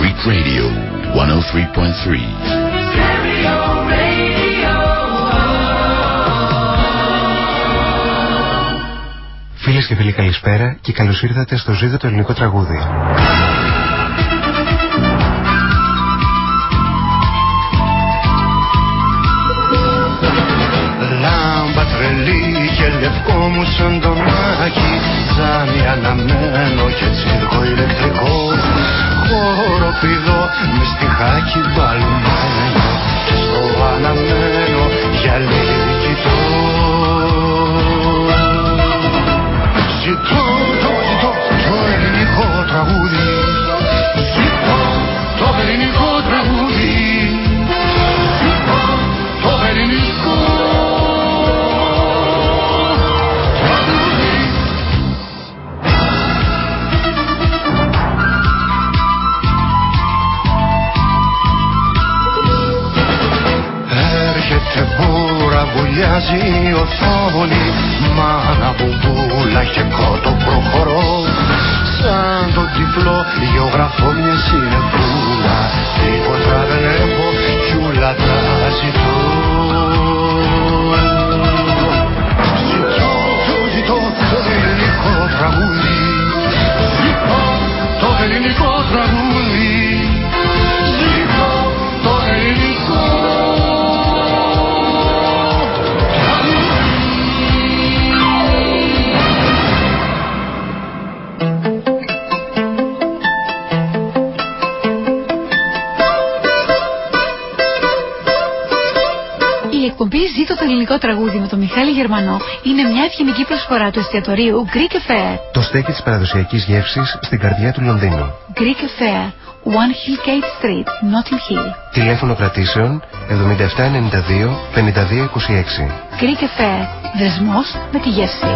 Greek Radio 103.3. Φίλες και φίλοι καλησπέρα και καλώς ήρθατε στο ζήτο το ελληνικό τραγούδι. Λάμπα τρελή και λευκό μου σαν το μάκι Ζάνι αναμένο και τσίρκο ηλεκτρικό Χοροπηδό με στιχάκι μπαλμένο Και στο αναμένο γυαλί κοιτώ. Ζητώ, το ζητώ το ελληνικό τραγούδι. Ζητώ το ελληνικό τραγούδι βουλιάζει η οθόνη Μάνα μπουμπούλα και κότο προχωρώ. Σαν τον τυφλό γεωγραφώ μια συνεπούλα Τίποτα δεν έχω κι ούλα τα ζητώ. Ζητώ, το ζητώ το ελληνικό τραγούδι. Ζητώ το ελληνικό τραγούδι Γερμανό είναι μια ευγενική προσφορά του εστιατορίου Greek Affair. Το στέκι της παραδοσιακής γεύσης στην καρδιά του Λονδίνου. Greek Affair, One Hillgate Street, Notting Hill. Τηλέφωνο κρατήσεων 7792 5226. Greek Affair, δεσμός με τη γεύση.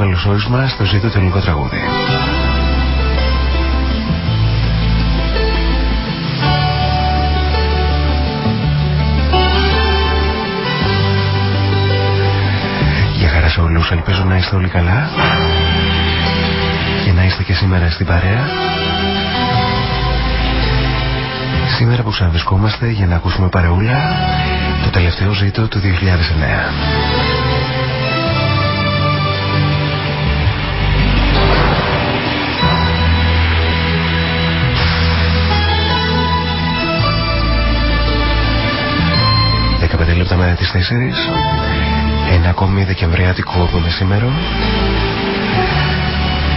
Καλωσόρισμα στο ζήτο το ελληνικό τραγούδι. Για χαρά σε όλους, ελπίζω να είστε όλοι καλά και να είστε και σήμερα στην παρέα. Σήμερα που ξαναβρισκόμαστε για να ακούσουμε παρεούλα το τελευταίο ζήτο του 2009. Μετά τις 4 ένα ακόμη Δεκεμβριάτικο από μεσήμερο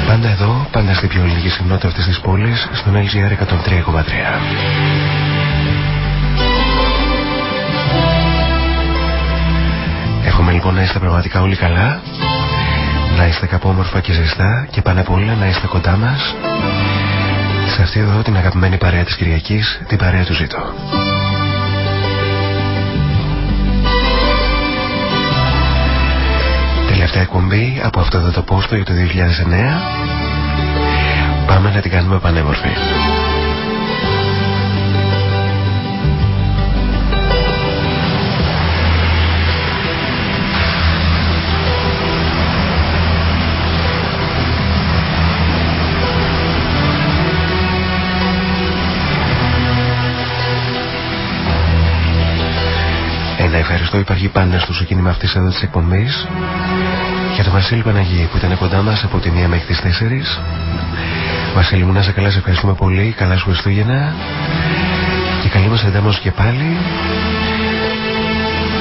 Πάντα εδώ, πάντα στην πιο ελληνική συχνότητα αυτής της πόλης, στον LGR 103,3. Εύχομαι λοιπόν να είστε πραγματικά όλοι καλά, να είστε κάπου όμορφα και ζεστά και πάνω απ' όλα να είστε κοντά μας σε αυτή εδώ την αγαπημένη παρέα της Κυριακής, την παρέα του Ζήτω. Εκπομπή από αυτό εδώ το πόστο για το 2009 πάμε να την κάνουμε πανέμορφη. Ένα ευχαριστώ υπάρχει πάντα στο ξεκίνημα αυτής εδώ της εκπομπής για τον Βασίλη Παναγή που ήταν κοντά μας από τη μία μέχρι τις 4 Βασίλη μου να σε καλά σε ευχαριστούμε πολύ. Καλά σου Χριστούγεννα. Και καλή μας εντάμωση και πάλι.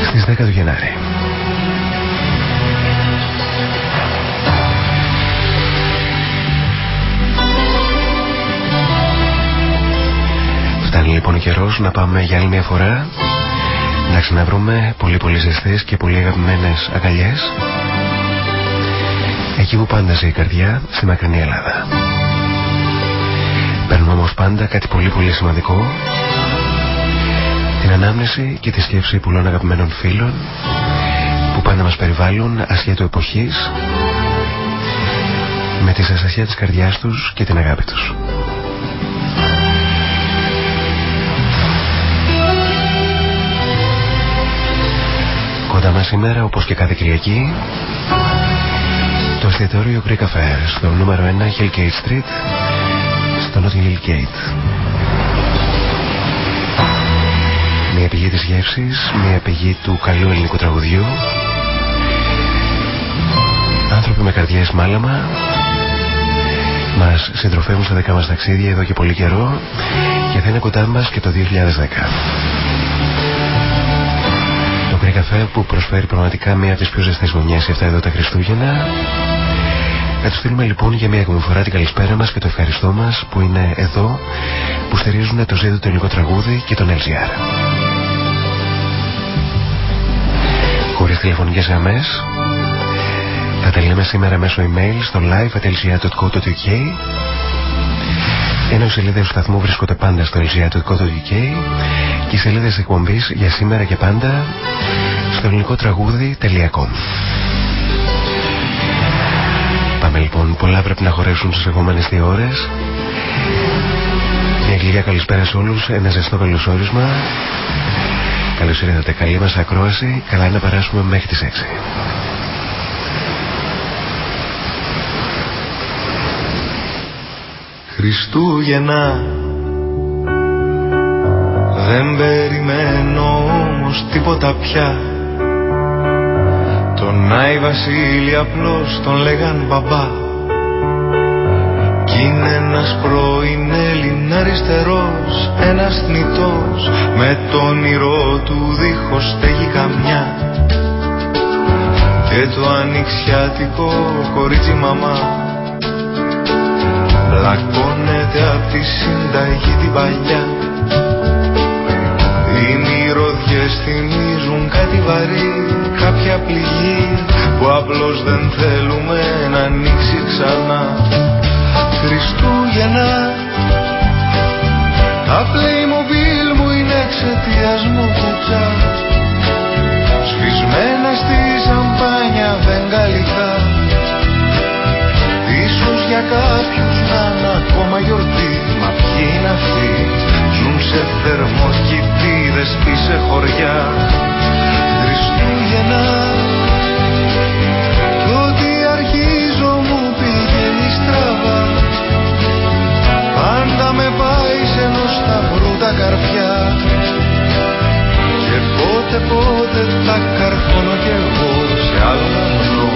Στις 10 του Γενάρη. Φτάνει λοιπόν ο καιρός να πάμε για άλλη μια φορά. Να ξαναβρούμε πολύ πολύ ζεστές και πολύ αγαπημένες αγκαλιές εκεί που πάντα ζει η καρδιά στη μακρινή Ελλάδα. Παίρνουμε όμως πάντα κάτι πολύ πολύ σημαντικό την ανάμνηση και τη σκέψη πολλών αγαπημένων φίλων που πάντα μας περιβάλλουν ασχέτω εποχής με τη σαστασία της καρδιάς τους και την αγάπη τους. Κοντά μας σήμερα όπως και κάθε Κυριακή το εστιατόριο Greek Cafe. Στο νούμερο 1 Hillgate Street. Στο Notting Hill Gate. Μια πηγή της γεύσης, μια πηγή του καλού ελληνικού τραγουδιού. Άνθρωποι με καρδιές μάλαμα. Μας συντροφεύουν στα δικά μας ταξίδια εδώ και πολύ καιρό και θα είναι κοντά μας και το 2010 καφέ που προσφέρει πραγματικά μία από τις πιο ζεστές γωνιές για αυτά εδώ τα Χριστούγεννα. Να του στείλουμε λοιπόν για μία ακόμη φορά την καλησπέρα μας και το ευχαριστώ μας που είναι εδώ, που στηρίζουν το ζήτο το ελληνικό τραγούδι και τον LGR. Χωρίς τηλεφωνικές γραμμές, θα τα λέμε σήμερα μέσω email στο live.lgr.co.uk ενώ οι σελίδες του σταθμού βρίσκονται πάντα στο lgr.co.uk και οι σελίδες εκπομπής για σήμερα και πάντα στο ελληνικό τραγούδι.com. Πάμε λοιπόν, πολλά πρέπει να χωρέσουν στι επόμενες δύο ώρες. Μια γλυκιά καλησπέρα σε όλους, ένα ζεστό καλωσόρισμα. Καλώς ήρθατε, καλή μας ακρόαση. Καλά να περάσουμε μέχρι τις 6. Χριστούγεννα Δεν περιμένω όμως τίποτα πια Τον Άι Βασίλη απλώς τον λέγαν μπαμπά. Κι είναι ένας πρώην Έλλην αριστερός Ένας θνητός. Με τον όνειρό του δίχως στέγη καμιά. Και το ανοιξιάτικο κορίτσι μαμά. Πλακώνεται απ' τη συνταγή την παλιά. Οι μυρωδιές θυμίζουν κάτι βαρύ Κάποια πληγή που απλώς δεν θέλουμε να ανοίξει ξανά. Χριστούγεννα Τα Playmobil μου είναι εξαιτίας μου κουτσά Σφισμένα στη σαμπάνια δεν καλυφά Ίσως για κάποιους να είναι ακόμα γιορτή Μα ποιοι είναι αυτοί; Ζουν σε θερμοκηπίδες ή σε χωριά Χριστούγεννα Κι ό,τι αρχίζω μου πηγαίνει στραβά. Πάντα με πάει σε ενό σταυρού τα καρφιά. Και πότε πότε τα καρφώνω κι εγώ σε άλλο λαμπρό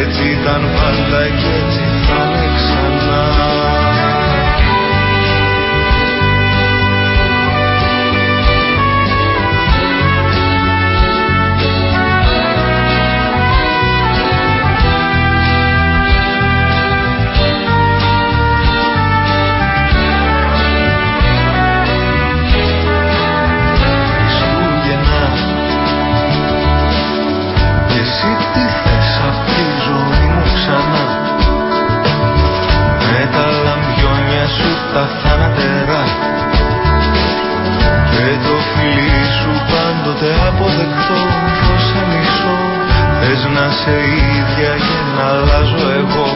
Έτσι ήταν πάντα και έτσι θα είναι ξανά είσαι ίδια και να αλλάζω εγώ.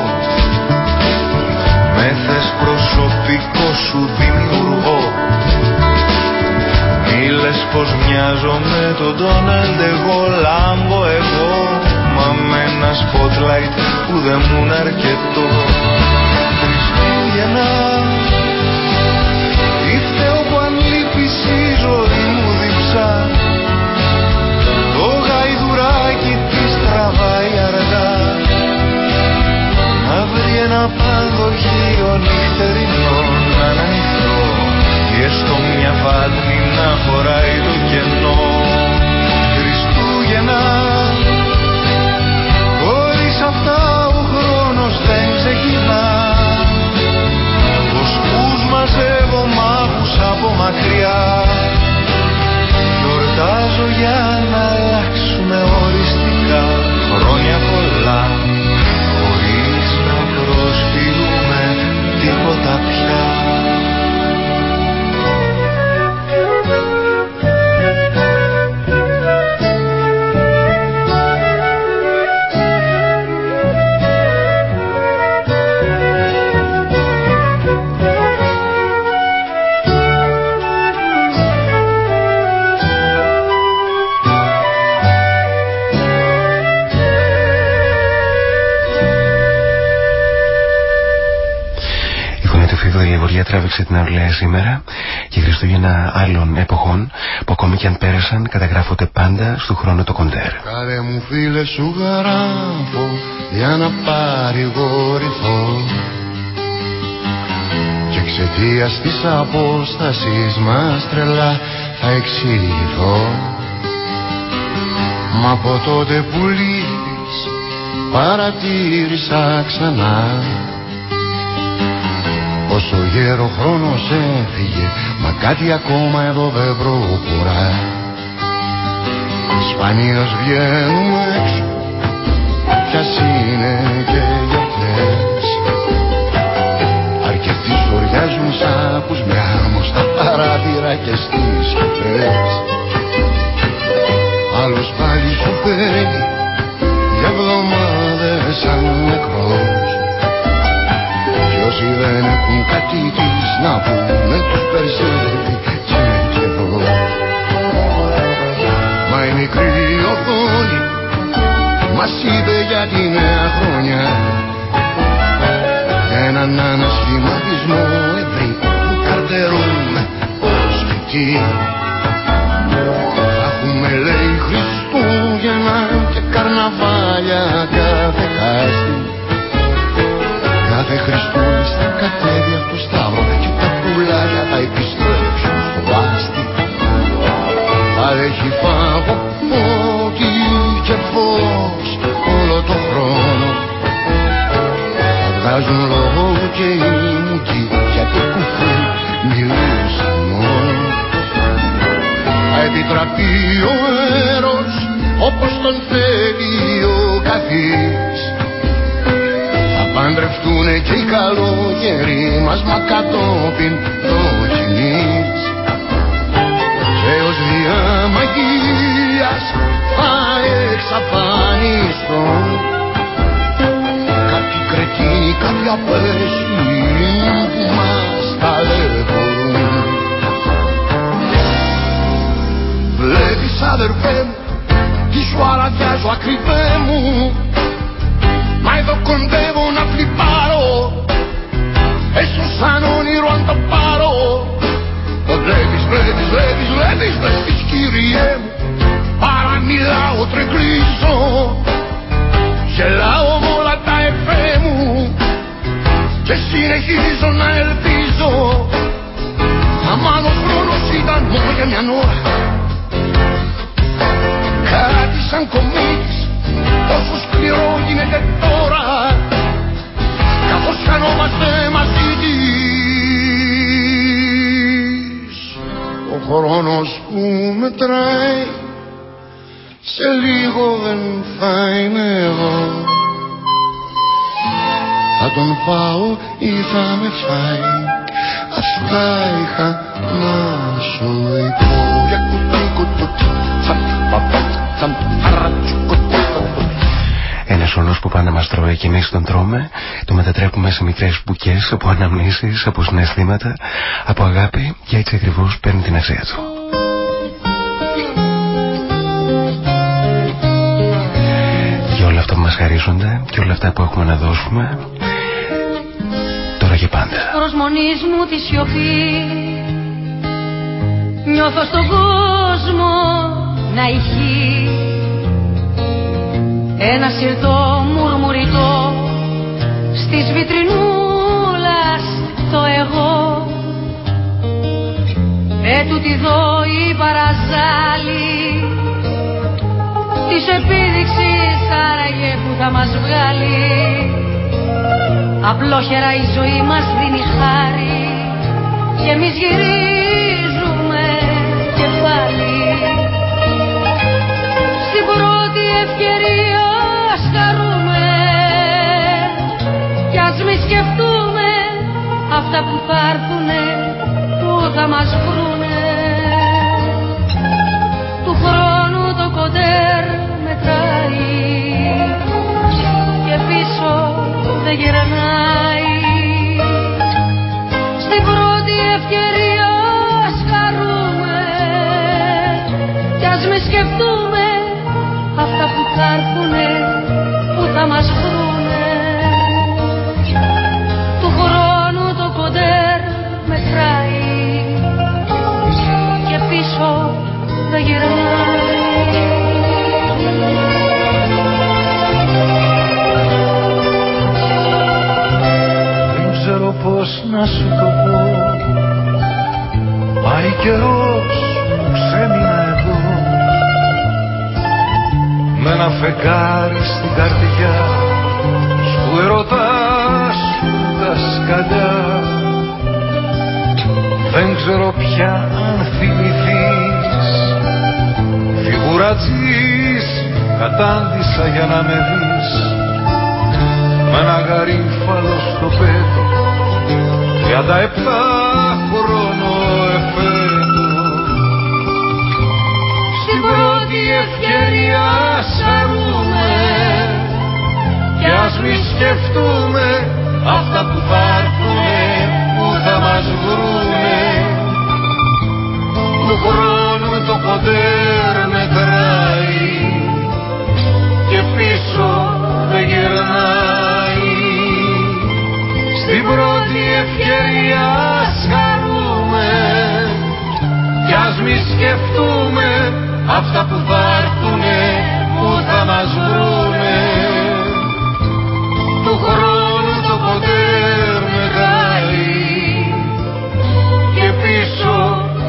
Με θες προσωπικό σου δημιουργώ. Μη λες πως μοιάζω με τον Ντόναλντ εγώ λάμπω εγώ Μα με ένα spotlight που δεν μου είναι αρκετό Φίβου Δελεγοριά τράβηξε την αυλαία σήμερα και Χριστούγεννα άλλων εποχών που ακόμη και αν πέρασαν καταγράφονται πάντα στο χρόνο το κοντέρ. Καλέ μου φίλε σου γράφω για να παρηγορηθώ και εξαιτίας της απόστασης μας τρελά θα εξηγηθώ. Μα από τότε που λείπεις παρατήρησα ξανά Όσο γέρο χρόνος έφυγε Μα κάτι ακόμα εδώ δεν προχωρά. Σπανίως βγαίνουμε έξω Ποιας είναι και γιορτές. Αρκετοί σοριάζουν σαν πουσμιά Στα παράθυρα και στις σκεπές Άλλος πάλι σου παίρνει Για εβδομάδες σαν νεκρός Κι όσοι δεν έχουν κάτι της να πούνε τους περισσεύει και κι εδώ Μα η μικρή οθόνη μας είπε για τη νέα χρονιά. Έναν ανασχηματισμό ευρύ που καρτερούμε ως σπιτί Θα έχουμε λέει Χριστούγεννα και καρναβάλια κάθε κάστη Κάθε Χριστούλης Θα βγάζουν λόγο και οι μουκοί γιατί κουφού μιλούσαν μόνο Θα επιτραπεί ο έρος όπως τον θέλει ο καθής. Θα παντρευτούνε και οι καλόγεροι μας μα κατόπιν δοκιμής και ως διαμαγείας θα εξαφανιστώ Κάποιοι κρετίνοι, κάποιοι απέσιοι που μας ταλαιπωρούν Βλέπεις αδερφέ μου τι σου αραδιάζω ακριβέ μου μόνο για μια ώρα Κάτι σαν κομίς Πόσο σκληρό γίνεται τώρα. Καθώς χανόμαστε μαζί της. Ο χρόνος που μετράει Σε λίγο δεν θα είναι εδώ Θα τον πάω ή θα με φάει Αυτά είχα να σου πω Για κουτί κουτούτσι Τσαμ παπα τσαμ χαρατσου κουτί Ένα όνος που πάντα μας τρώει και εμείς τον τρώμε, το μετατρέπουμε σε μικρές μπουκές από αναμνήσεις, από συναισθήματα, από αγάπη και έτσι ακριβώς παίρνει την αξία του. Και όλα αυτά που μας χαρίζονται και όλα αυτά που έχουμε να δώσουμε, τώρα και πάντα. Προσμονής μου της σιωπή, νιώθω στον κόσμο να ηχεί. Ένα σιρτό μουρμουριτό στις βιτρινούλας το εγώ. Έτουτη δω η παραζάλη της επίδειξης άραγε που θα μας βγάλει Απλόχερα η ζωή μας δίνει χάρη. Και εμείς γυρίζουμε κεφάλι. Στην πρώτη ευκαιρία μη σκεφτούμε αυτά που θα έρθουνε, που θα μας βρούνε. Του χρόνου το κοντέρ μετράει. Και πίσω δεν γυρνάει. Στην πρώτη ευκαιρία ας χαρούμε κι ας μη σκεφτούμε αυτά που θα έρθουνε, που θα μας βρούνε. Δεν ξέρω πώς να σου το πω. Πάει καιρός που ξέμεινα εδώ Με ένα φεγγάρι στην καρδιά Σου ερωτάς τα σκαλιά. Δεν ξέρω πια αν θυμηθείς. Φιγουρατζής κατάντησα για να με δεις. Με ένα γαρίφαλο στο πέτο τριάντα επτά χρόνο εφέτος. Στην πρώτη ευκαιρία σαρούμε κι ας μη σκεφτούμε αυτά που θα έρθουνε που θα μας βρούνε. Του χρόνου το κοντέρ μετράει και πίσω δεν γυρνάει. Στην πρώτη ευκαιρία ας χαρούμε. Κι ας μη σκεφτούμε αυτά που θα έρθουνε που θα μας βρούνε. Του χρόνου το κοντέρ μετράει και πίσω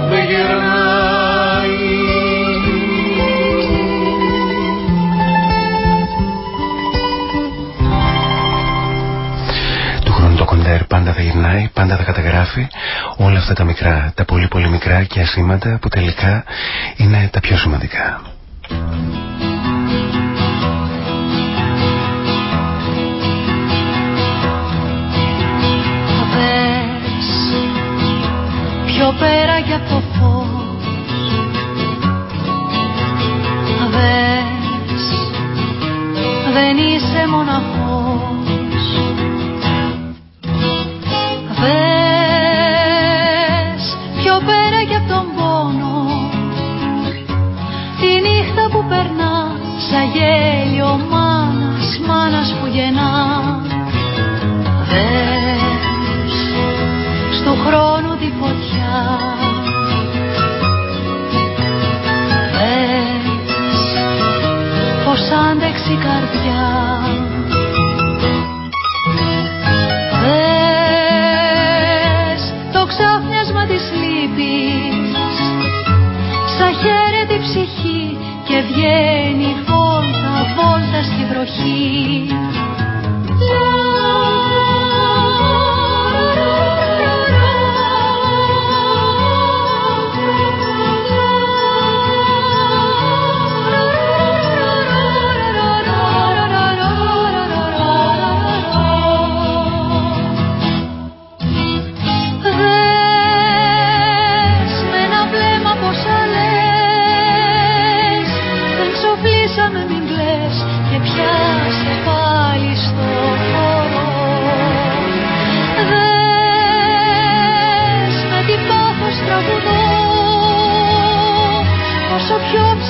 δεν γυρνάει πάντα θα καταγράφει όλα αυτά τα μικρά, τα πολύ πολύ μικρά και ασήματα που τελικά είναι τα πιο σημαντικά. Δες πιο πέρα για το φως Δες δεν είσαι μοναχός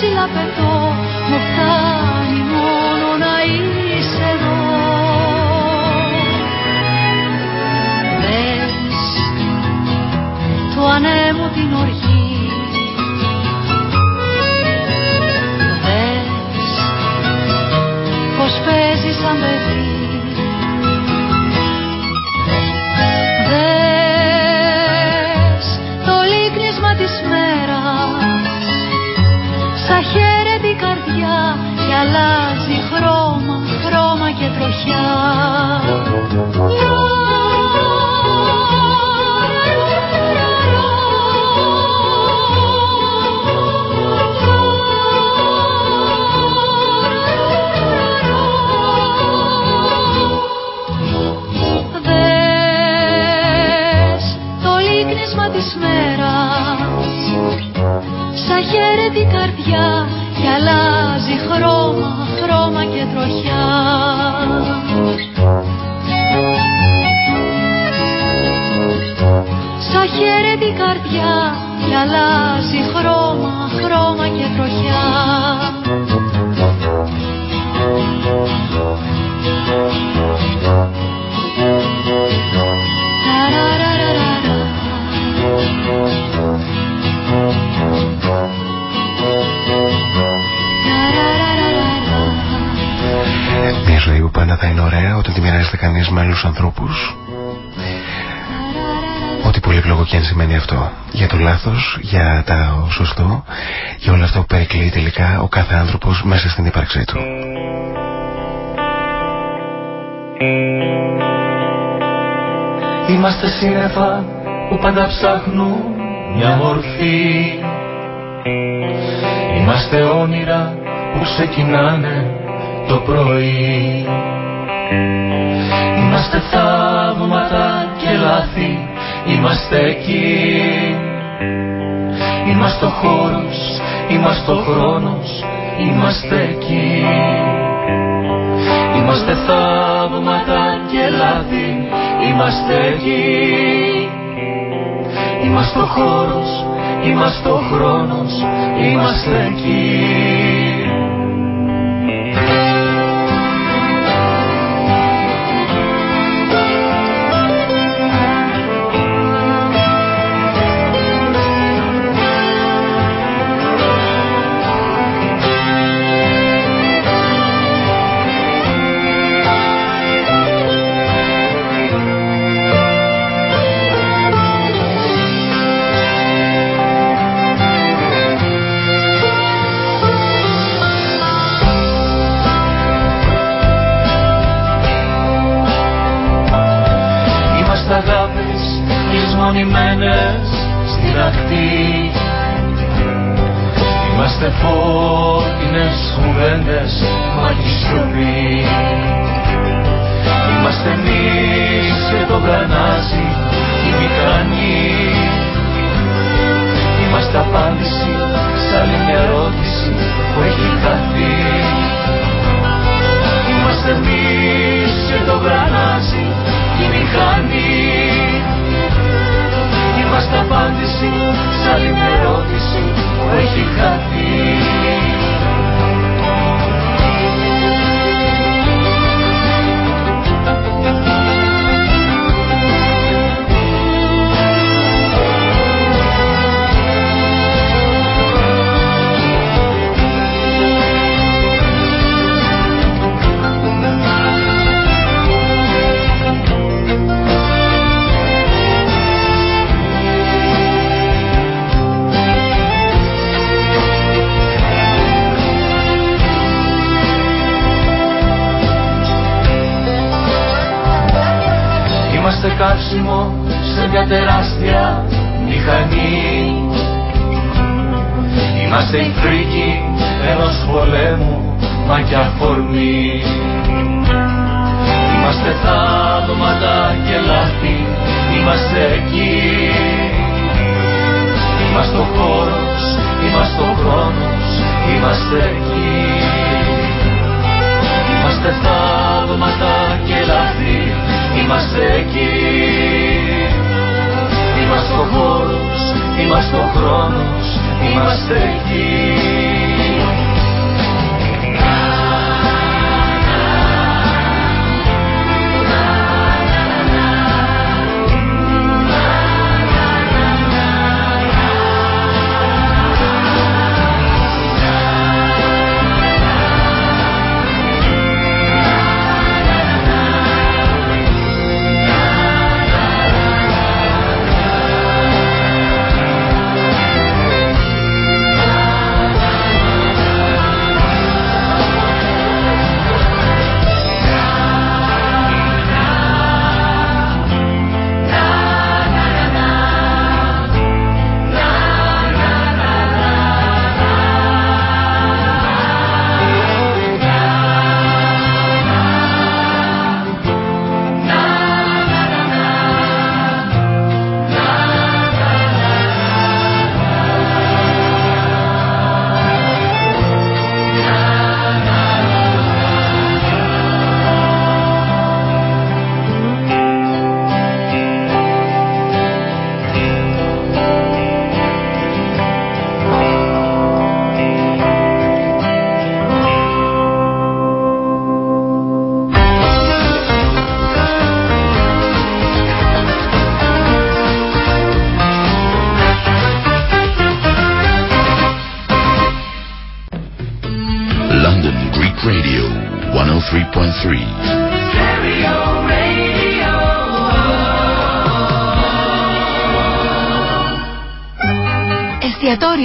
ψηλαπετώ μου φτάνει μόνο να είσαι εδώ. Δες το ανέμο την οργή. Δες πως παίζει σαν παιδί. σωστό για όλο αυτό που περικλεί τελικά ο κάθε άνθρωπος μέσα στην ύπαρξή του. Είμαστε σύννεφα που πάντα ψάχνουν μια μορφή. Είμαστε όνειρα που ξεκινάνε το πρωί. Είμαστε θαύματα και λάθη, είμαστε εκεί. Είμαστε ο χώρος, είμαστε ο χρόνος, είμαστε εκεί. Είμαστε θαύματα και λάθη, είμαστε γη Είμαστε ο χώρος, είμαστε ο χρόνος, είμαστε εκεί.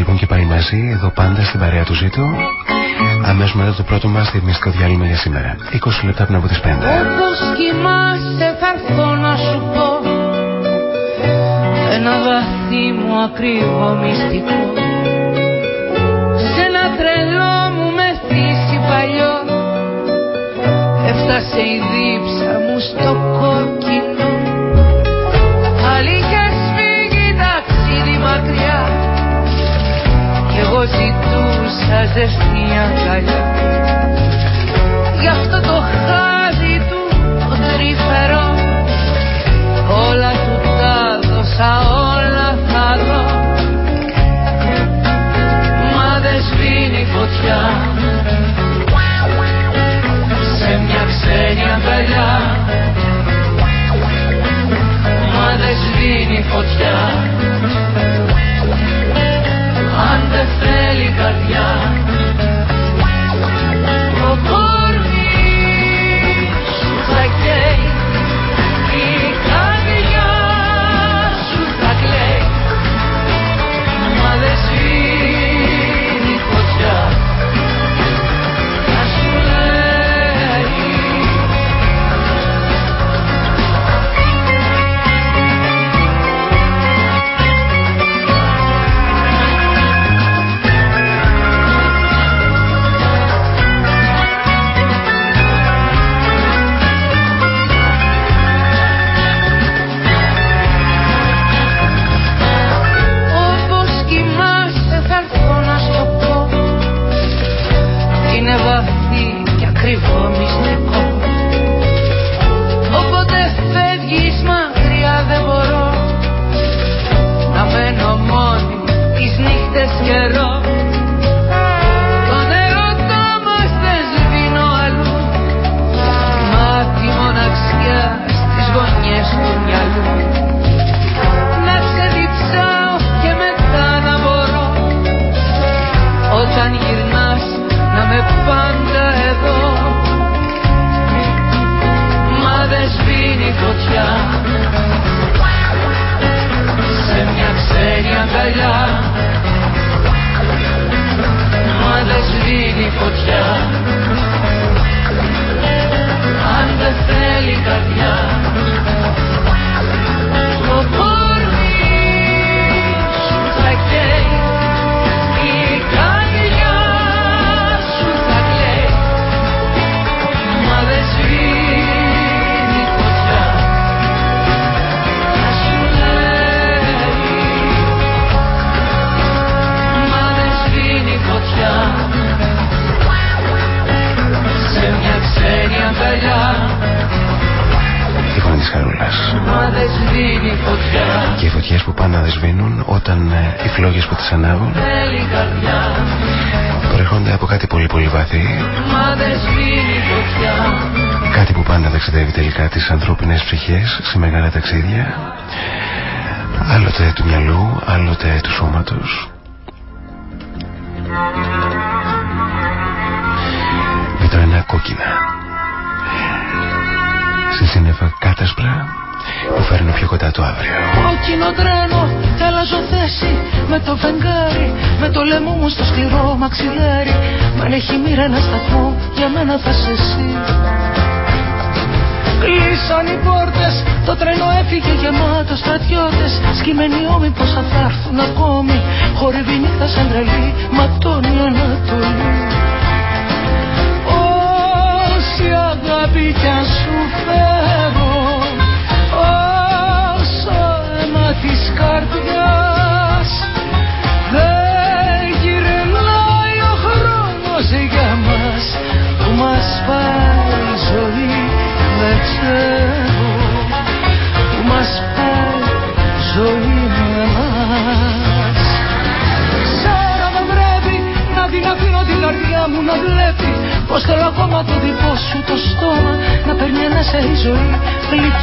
Λοιπόν και πάει μαζί εδώ πάντα στην παρέα του ζήτου. Αμέσως μετά το πρώτο μας διερμιστικό διάλειμμα για σήμερα. 20 λεπτά πριν από τις 5. Όπως κοιμάσαι θα έρθω να σου πω ένα βαθύ μου ακρίβο μυστικό σε ένα τρελό μου μεθύσι παλιό έφτασε η δίψα μου στο κόκκινο ζητούσα ζεστή αγκαλιά. Γι' αυτό το χάδι του το τρυφερό Όλα του τα δώσα, όλα θα δω. Μα δεν σβήνει φωτιά. Σε μια ξένη αγκαλιά. Μα δεν σβήνει φωτιά νύχτα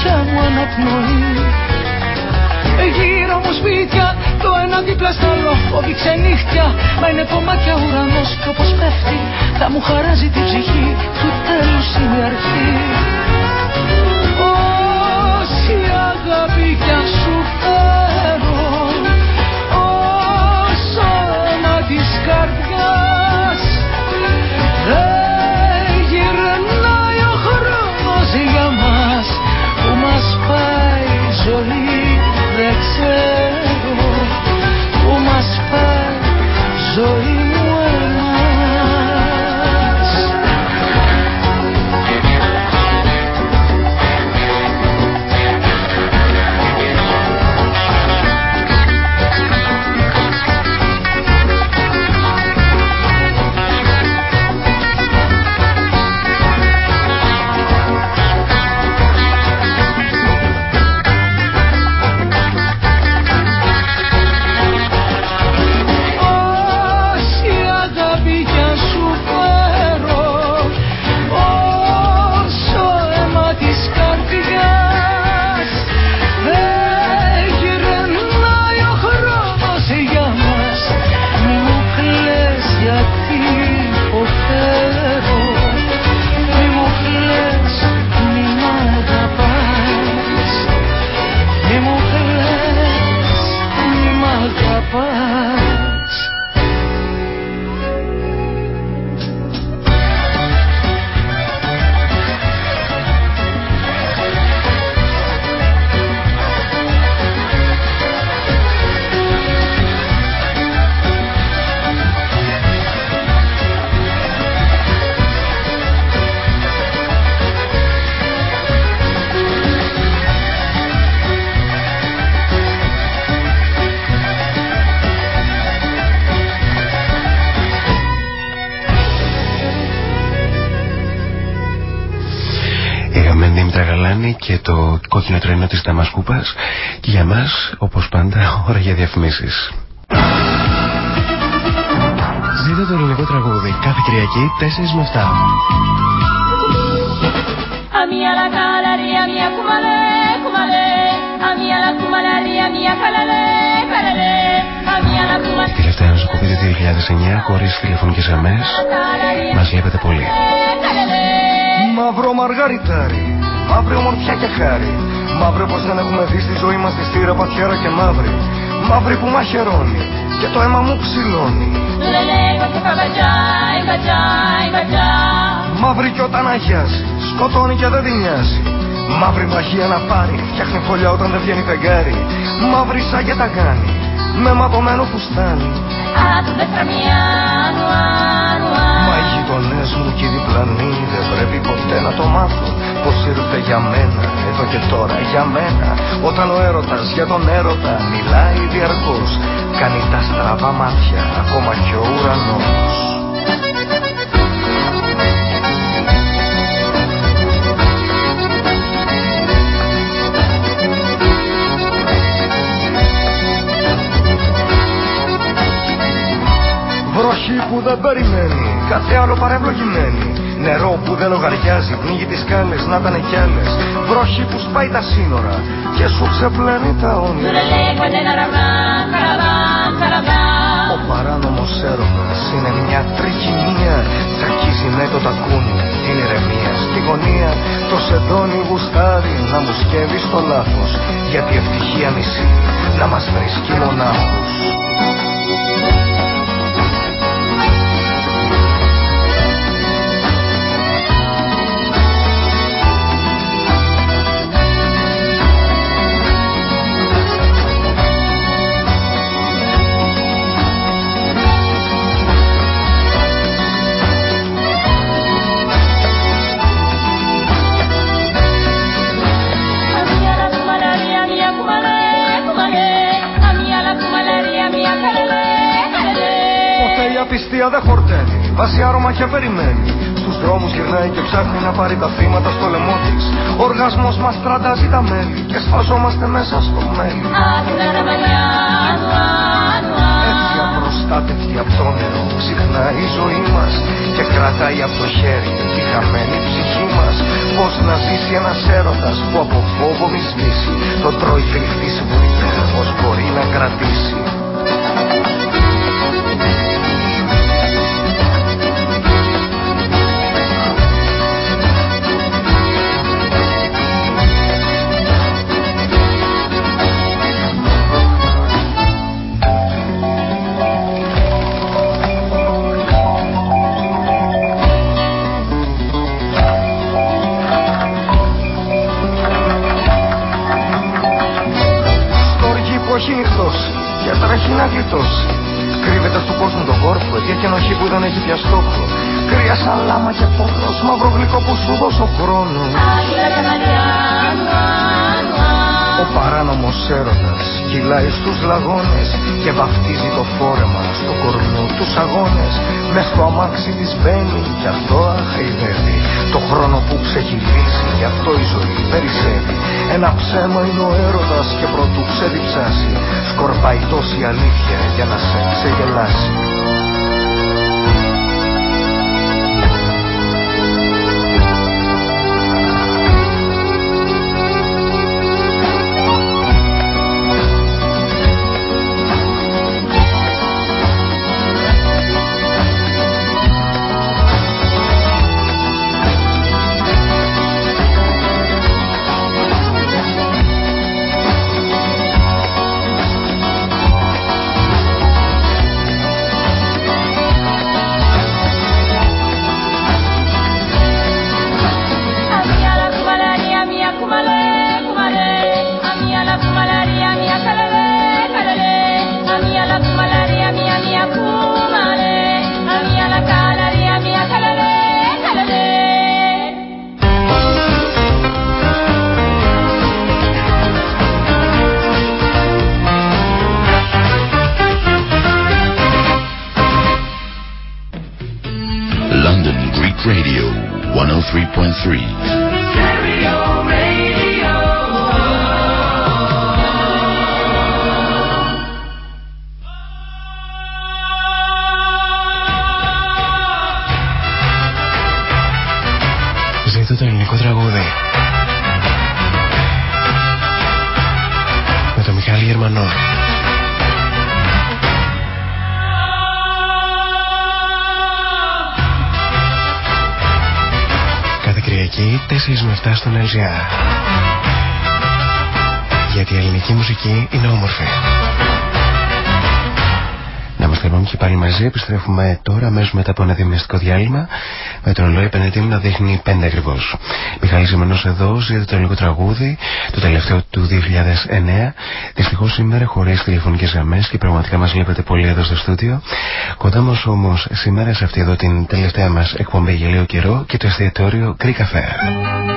γλυκιά μου αναπνοή Γύρω μου σπίτια, το ένα δίπλα στο άλλο. Φόβη ξενύχτια, μα είναι κομμάτια ουρανός. Και όπως πέφτει, θα μου χαράζει την ψυχή. Του τέλους είναι αρχή Κυριακή 4 με 7. Amia la calaria mia kumale kumale Amia la kumalaria mia kalale kalale Amia la kumale Τελευταία νοσοκοπή του 2009 χωρίς τηλεφωνικές γραμμές. Μας λείπετε πολύ. kalale Μαύρο μαργαριτάρι, μαύρη ομορφιά και χάρη. Μαύρη πως δεν έχουμε δει στη ζωή μας τη στήρα πατιέρα και μαύρη. Μαύρη που μαχαιρώνει και το αίμα μου ψηλώνει. Lele kote kabajai bajai bajai Μαύρη κι όταν αγιάζει, σκοτώνει και δεν τη νοιάζει. Μαύρη μαγεία να πάρει, φτιάχνει φωλιά όταν δεν βγαίνει φεγγάρι. Μαύρη σαν και τα κάνει, με ματωμένο φουστάνι. Atu betramiano anu Μα οι anu γειτονές μου και οι διπλανοί δεν πρέπει ποτέ να το μάθουν πως ήρθε για μένα Εδώ και τώρα για μένα. Όταν ο έρωτας για τον έρωτα Μιλάει διαρκώς Κάνει τα στραβά μάτια Ακόμα και ο ουρανός. Βροχή που δεν περιμένει Κάθε άλλο παρευλογημένη. Νερό που δεν λογαριάζει, πνίγει τις σκάλες, να ήταν κι άλλες. Βροχή που σπάει τα σύνορα και σου ξεπλένει τα όνειρα. Ο παράνομος έρωτας είναι μια τρικυμία Τσακίζει με το τακούνι την ηρεμία. Στη γωνία το σεντόνι γουστάρι να μου σκεύει στο λάθος. Γιατί ευτυχία μισή να μας βρίσκει μονάχος απιστία δεν χορταίνει. Βάζει άρωμα και περιμένει. Στους δρόμους γυρνάει και ψάχνει να πάρει τα θύματα στο λαιμό της. Ο οργασμός μας τραντάζει τα μέλη και σφαζόμαστε μέσα στο μέλι. Έτσι απροστάτευτη από το νερό ξυχνάει η ζωή μας και κρατάει από το χέρι τη χαμένη ψυχή μας. Πώς να ζήσει ένας έρωτας που από φόβο μη σβήσει. Το τρώει φρικτή βοήθεια, πώς μπορεί να κρατήσει. Που δεν έχει πια στόχο. Κρύα σαν λάμα και πόνο, μαύρο γλυκό που σου δώσω χρόνο. Ο παράνομος έρωτας κυλάει στους λαγώνες και βαφτίζει το φόρεμα στο κορμιό τους αγώνες. Με στο αμάξι της μπαίνει κι αυτό αχαϊδεύει. Το χρόνο που ξεχυλήσει γι' αυτό η ζωή περισσεύει. Ένα ψέμα είναι ο έρωτας και προτού ξεδιψάσει. Σκορπάει τόση αλήθεια για να σε ξεγελάσει. Γιατί η ελληνική μουσική είναι όμορφη. Να είμαστε λοιπόν και πάλι μαζί. Επιστρέφουμε τώρα, αμέσως μετά από ένα διαμεστικό διάλειμμα, με το ρολόι επενδυτή να δείχνει πέντε ακριβώς. Μιχάλης Ζημενό εδώ, ζείτε το ελληνικό τραγούδι, το τελευταίο του 2009. Δυστυχώς σήμερα χωρίς τηλεφωνικές γραμμές και πραγματικά μας βλέπετε πολύ εδώ στο στούντιο. Κοντά μας όμως σήμερα σε αυτή εδώ την τελευταία μας εκπομπή για λίγο καιρό και το εστιατόριο Greek Affair.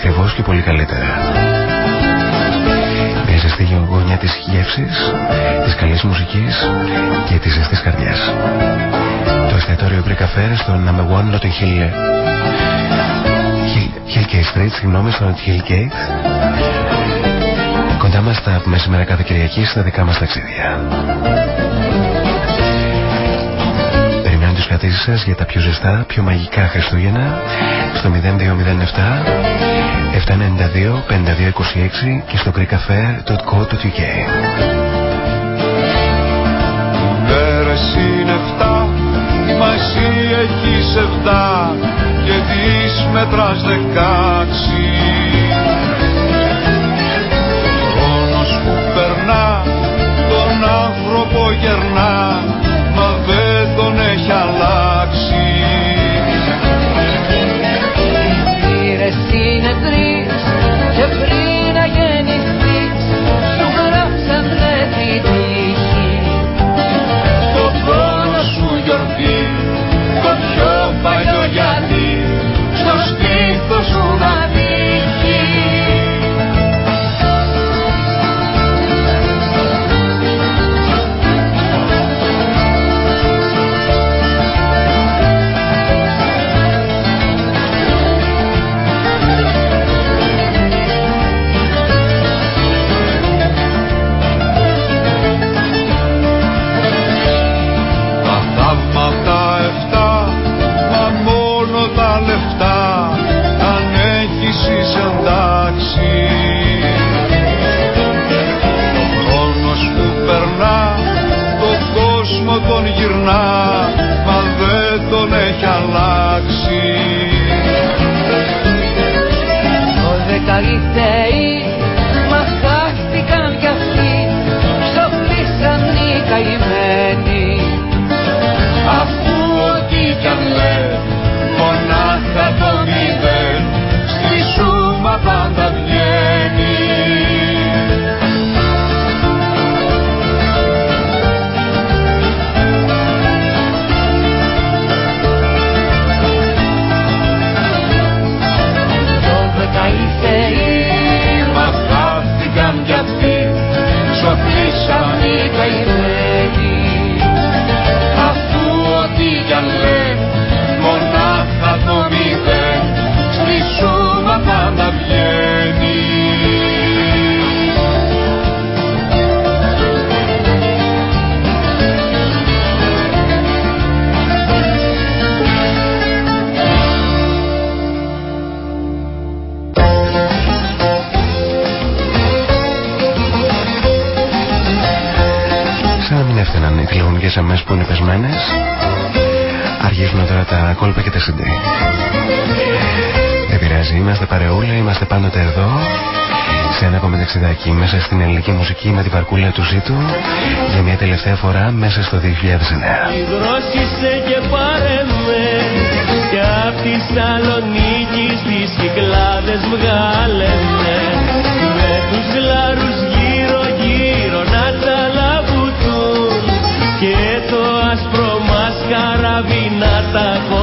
Ακριβώς και πολύ καλύτερα. Μια ζεστή γεωγόνια της γεύσης, της καλής μουσικής και της ζεστής καρδιάς. Το εστιατόριο Bricafere στο Number One Notting Hill Hillgate Street, συγγνώμη, στο Hillgate. Κοντά μας τα πούμε σήμερα κάθε Κυριακή στα δικά μας ταξίδια. Περιμένω τις κρατήσεις σας για τα πιο ζεστά, πιο μαγικά Χριστούγεννα στο 0207 792 5226 και στο greekaffair.co.uk Μέρες είναι 7, μαζί έχεις 7 και τις μέτρας δεκάξι. Χρόνος που περνά τον άνθρωπο γερνά μα δεν τον έχει αλλάξει ταξιδάκι μέσα στην ελληνική μουσική με την παρκούλα του Ζήτου. Για μια τελευταία φορά μέσα στο 2009. Υγρόσισε και πάρε με και απ' τη Σαλονίκη στις κυκλάδες βγάλε με. Με τους μας καραβί να τα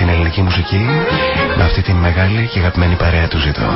την ελληνική μουσική με αυτή τη μεγάλη και αγαπημένη παρέα του ζητώ.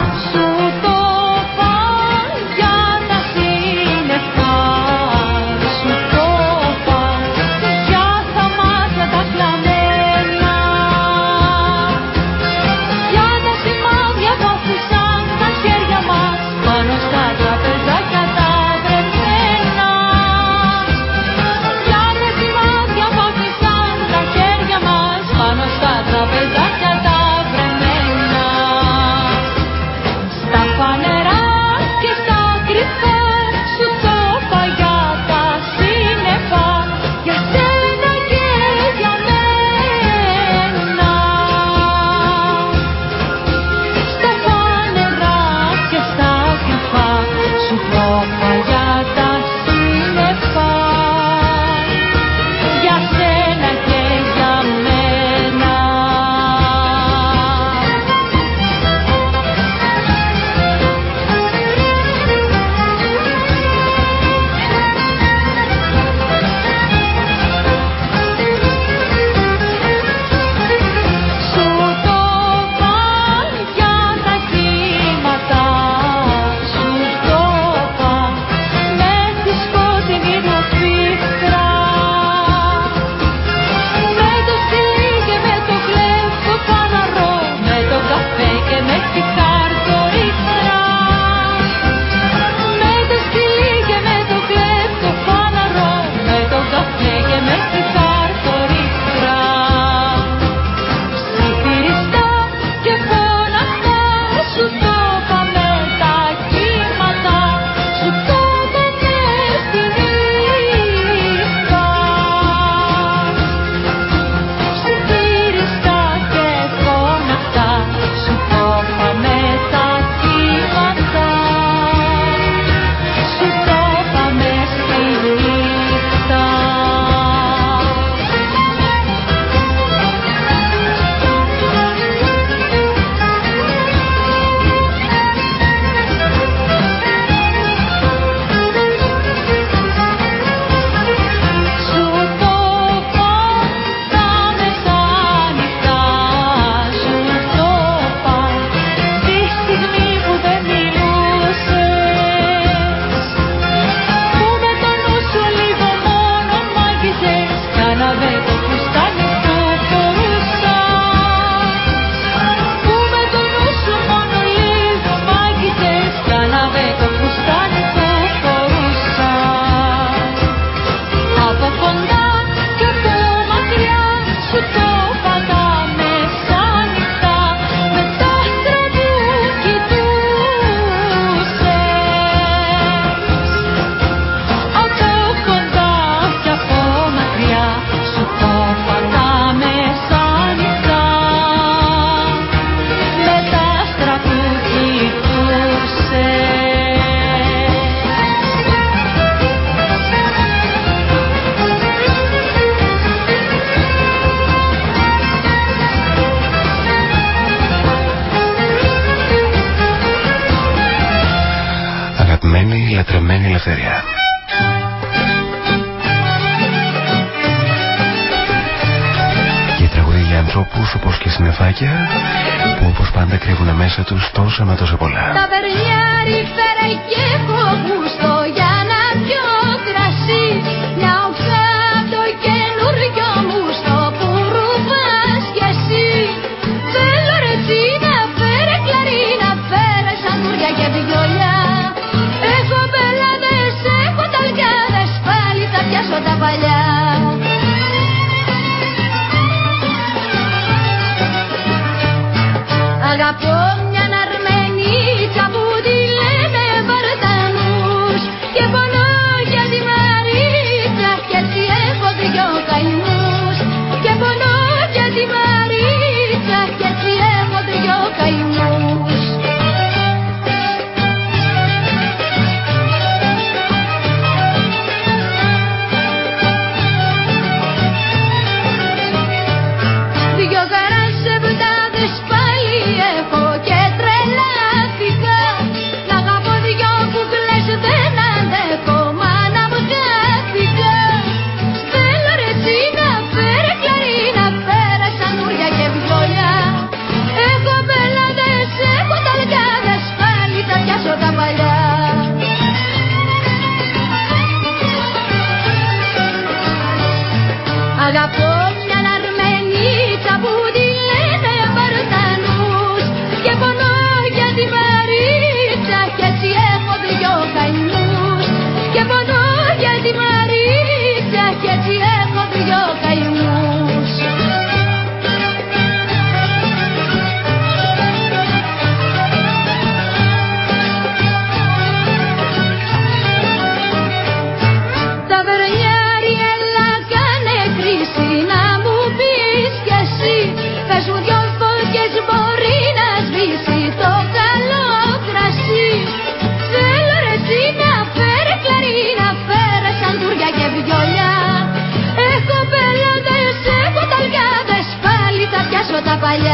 papaya.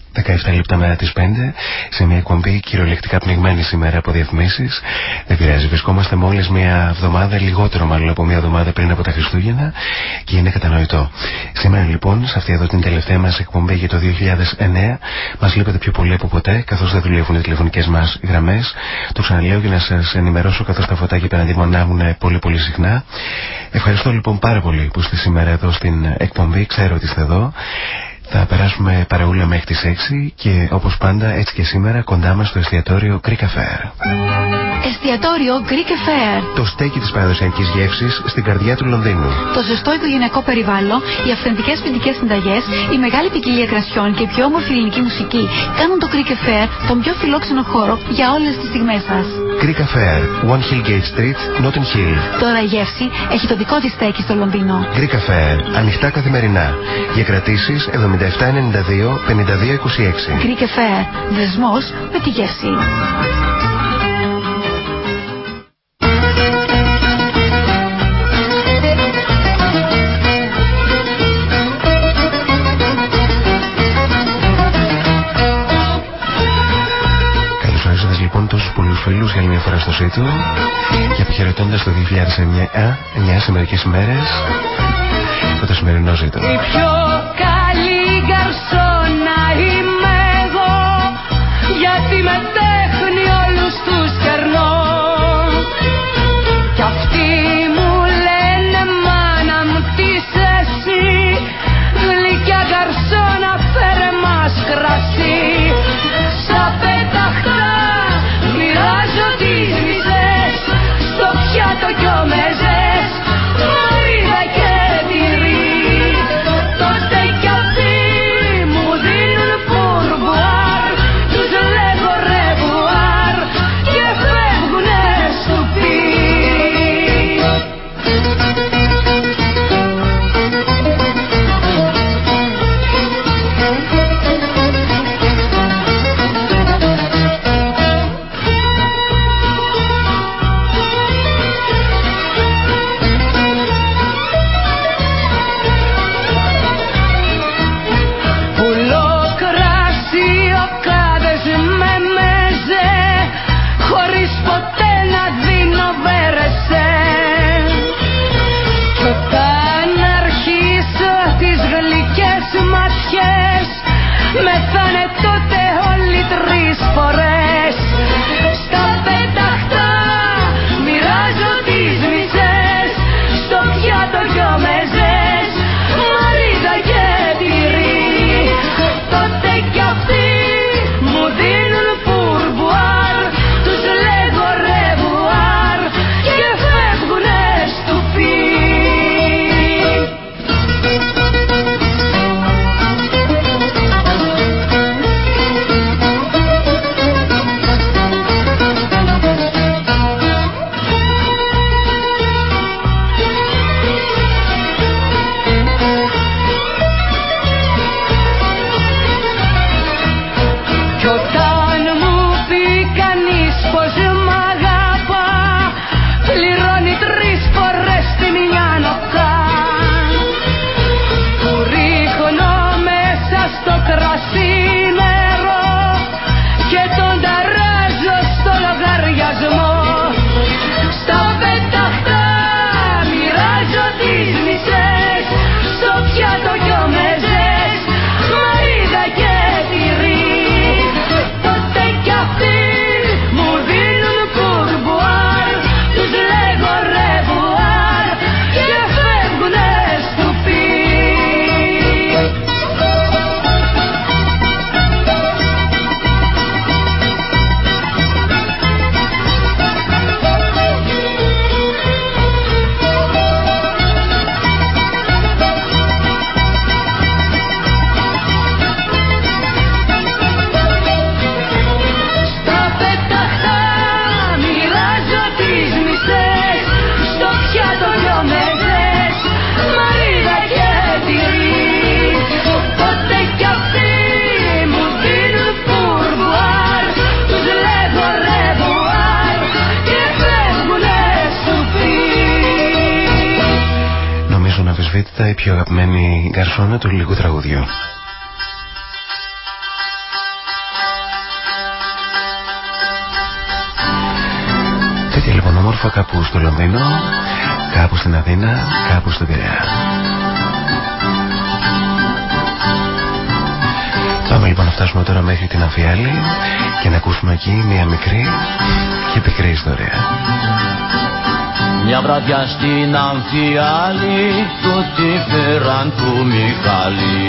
17 λεπτά μέρα τι 5 σε μια εκπομπή κυριολεκτικά πνιγμένη σήμερα από διαφημίσεις. Δεν πειράζει, βρισκόμαστε μόλις μια εβδομάδα, λιγότερο μάλλον από μια εβδομάδα πριν από τα Χριστούγεννα και είναι κατανοητό. Σήμερα λοιπόν, σε αυτή εδώ την τελευταία μας εκπομπή για το 2009, μας λείπετε πιο πολύ από ποτέ, καθώς δεν δουλεύουν οι τηλεφωνικές μας γραμμές. Το ξαναλέω για να σας ενημερώσω καθώς τα φωτάκια πέραν μονάγουν πολύ πολύ συχνά. Ευχαριστώ λοιπόν πάρα πολύ που είστε σήμερα εδώ στην εκπομπή, ξέρω ότι είστε εδώ. Θα περάσουμε παραούλα μέχρι τις 6 και όπως πάντα έτσι και σήμερα κοντά μας στο εστιατόριο Greek Affair. Εστιατόριο Greek Affair. Το στέκι της παραδοσιακής γεύσης στην καρδιά του Λονδίνου. Το ζεστό οικογενειακό περιβάλλον, οι αυθεντικές ποινικές συνταγές, η μεγάλη ποικιλία κρασιών και η πιο όμορφη ελληνική μουσική κάνουν το Greek Affair τον πιο φιλόξενο χώρο για όλες τις στιγμές σας. Greek Affair, One Hill Gate Street, Notting Hill. Τώρα η γεύση έχει το δικό της στέκι στο Λονδίνο. Greek Affair, ανοιχτά καθημερινά. Για κρατήσεις 7792 5226. Greek Affair, δεσμός με τη γεύση. Φίλους για άλλη μια φορά στο ΣΥΤΟ και αποχαιρετώντας το 2009 σε μερικές ημέρες με το σημερινό ζήτο. Γκαρσόνα του ελληνικού τραγουδιού. Τέτοια λοιπόν όμορφα κάπου στο Λονδίνο, κάπου στην Αθήνα, κάπου στην Πειραιά. Πάμε λοιπόν να φτάσουμε τώρα μέχρι την Αμφιάλη και να ακούσουμε εκεί μια μικρή και πικρή ιστορία. Μια βραδιά στην Αμφιάλη του τη φέραν του Μιχάλη.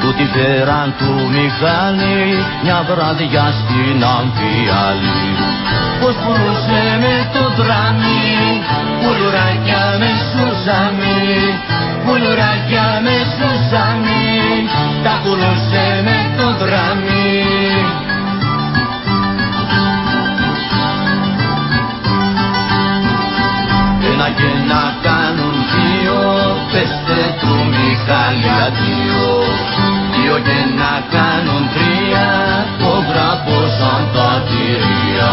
Του τη φέραν του Μιχάλη μια βραδιά στην Αμφιάλη πως πουλούσε με το δράμι πουλουράκια με σουζάμι πουλουράκια με σουζάμι τα πουλούσε με το δράμι και να κάνουν δύο Πεστε του Μιχάλη αδείο Δύο και να κάνουν τρία Το γραπώ σαν τα τυρία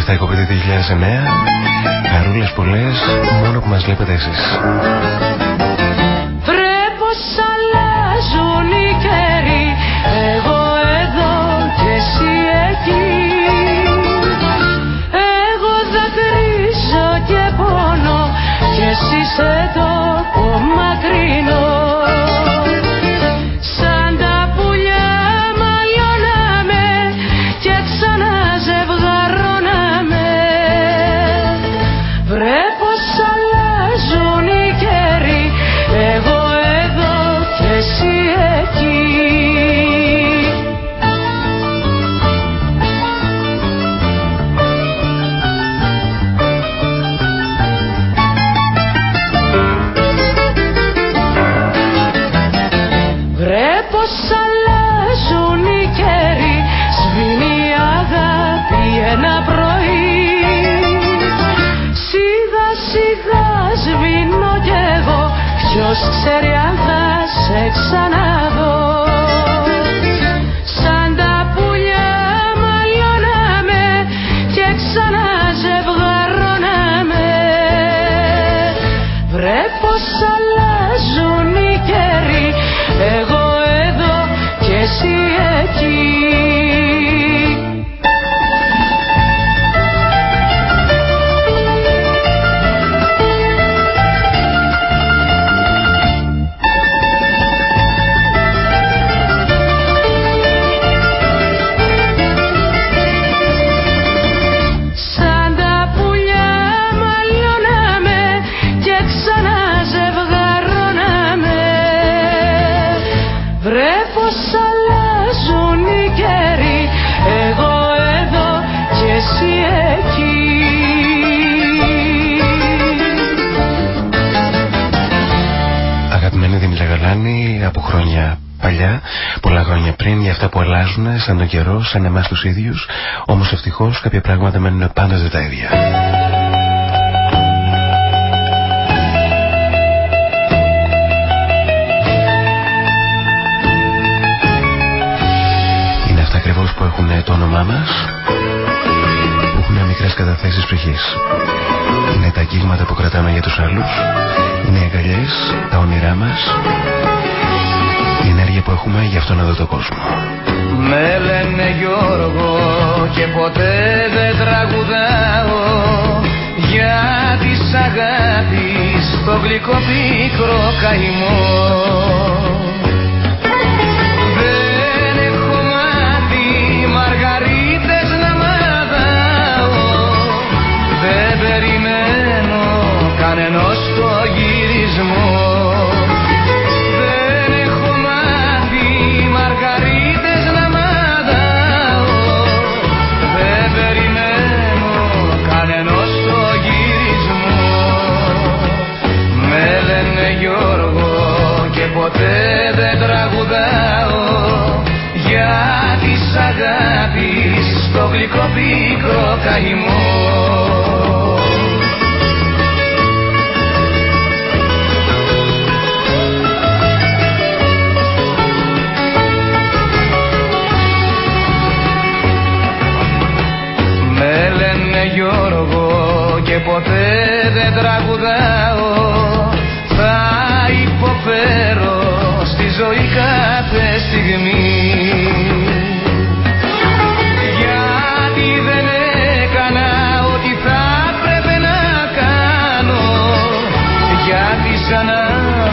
Αχ, τελευταία κοπή 2009 Καρούλες πολλές μόνο που μας βλέπετε εσείς σαν τον καιρό, σαν εμάς τους ίδιους, όμως ευτυχώς κάποια πράγματα μένουν πάντοτε τα ίδια. Είναι αυτά ακριβώς που έχουν το όνομά μας, που έχουν μικρές καταθέσεις ψυχής. Είναι τα αγγίγματα που κρατάμε για τους άλλους, είναι οι αγκαλιές, τα όνειρά μας, η ενέργεια που έχουμε για αυτόν εδώ τον κόσμο. Με λένε Γιώργο και ποτέ δεν τραγουδάω για της αγάπης το γλυκό πίκρο καημό πίκρο πίκρο καημό. Με λένε Γιώργο και ποτέ δεν τραγουδάω. Θα υποφέρω στη ζωή κάθε στιγμή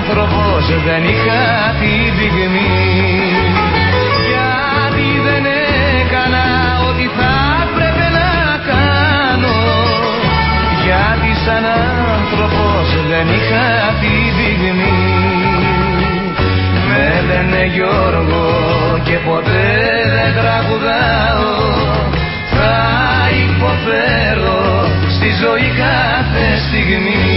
άνθρωπος δεν είχα τη πυγμή γιατί δεν έκανα ό,τι θα έπρεπε να κάνω. Γιατί σαν άνθρωπος δεν είχα τη πυγμή με λένε Γιώργο και ποτέ δεν τραγουδάω. Θα υποφέρω στη ζωή κάθε στιγμή. με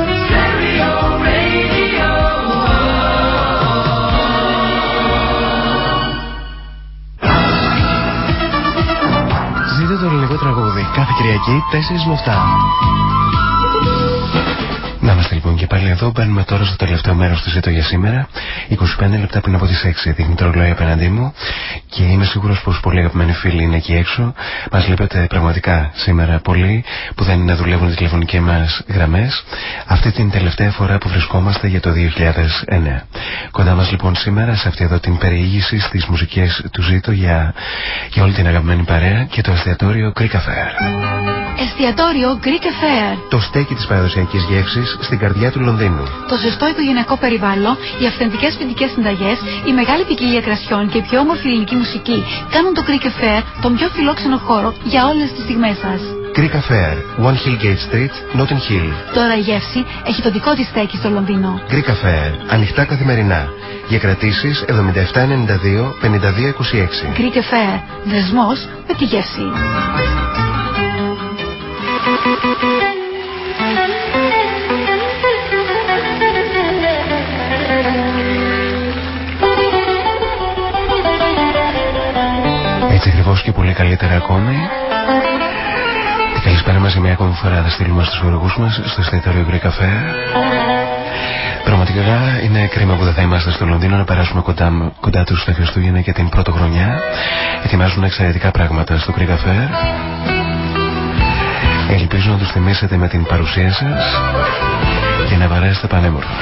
Κυριακή 4 με 7. Να είμαστε λοιπόν και πάλι εδώ. Μπαίνουμε τώρα στο τελευταίο μέρος του ζήτω για σήμερα. 25 λεπτά πριν από τις 6 δείχνει το ρολόι απέναντί μου και είμαι σίγουρος πως πολλοί αγαπημένοι φίλοι είναι εκεί έξω. Μας λείπετε πραγματικά σήμερα πολύ που δεν είναι να δουλεύουν οι τηλεφωνικέ μας γραμμές. Αυτή την τελευταία φορά που βρισκόμαστε για το 2009. Κοντά μας λοιπόν σήμερα σε αυτή εδώ την περιήγηση στις μουσικές του ζήτω για, για όλη την αγαπημένη παρέα και το εστιατόριο Greek Affair. Εστιατόριο Greek Affair. Το στέκι της παραδοσιακής γεύσης στην καρδιά του Λονδίνου. Το ζεστό οικογενειακό περιβάλλον, οι αυθεντικές φοιτητικέ συνταγές, η μεγάλη ποικιλία κρασιών και η πιο όμορφη ελληνική μουσική κάνουν το Greek Affair τον πιο φιλόξενο χώρο για όλες τις στιγμές σας. Greek Affair, One Hillgate Street, Notting Hill. Τώρα η γεύση έχει το δικό της στέκι στο Λονδίνο. Greek Affair, ανοιχτά καθημερινά. Για κρατήσεις 7792 5226. Greek Affair, δεσμός με τη γεύση. Έτσι ακριβώς και πολύ καλύτερα ακόμη. Την καλησπέρα μας για μια ακόμη φορά θα στείλουμε στους χορηγούς μας στο εστιατόριο Greek Affair. Πραγματικά είναι κρίμα που δεν θα είμαστε στο Λονδίνο να περάσουμε κοντά, κοντά τους στα Χριστούγεννα και την πρώτη χρονιά. Ετοιμάζουν εξαιρετικά πράγματα στο Greek Affair. Ελπίζω να τους θυμίσετε με την παρουσία σας και να βαρέσετε πανέμορφα.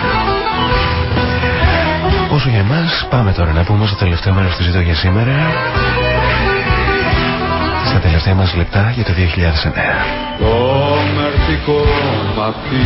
Όσο για εμάς, πάμε τώρα να πούμε στο τελευταίο μέρος του ζήτω για σήμερα. Στα τελευταία μας λεπτά για το 2009. Το μερτικό μαθή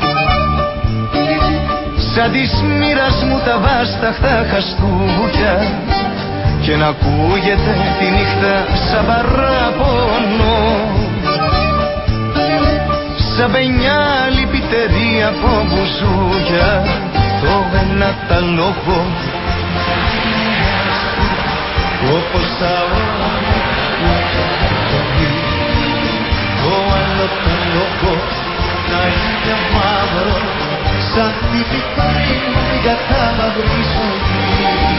Σαν της μοίρας μου τα βάσταχτα χαστούκια Και να ακούγεται τη νύχτα σαν παράπονο Σαν παινιά λυπητερή από μπουζούκια Το ένα τα λόγο. Όπως τα το λόγο να είναι μαύρο σαν τη πικρή μου την κατάμαυρη ζωή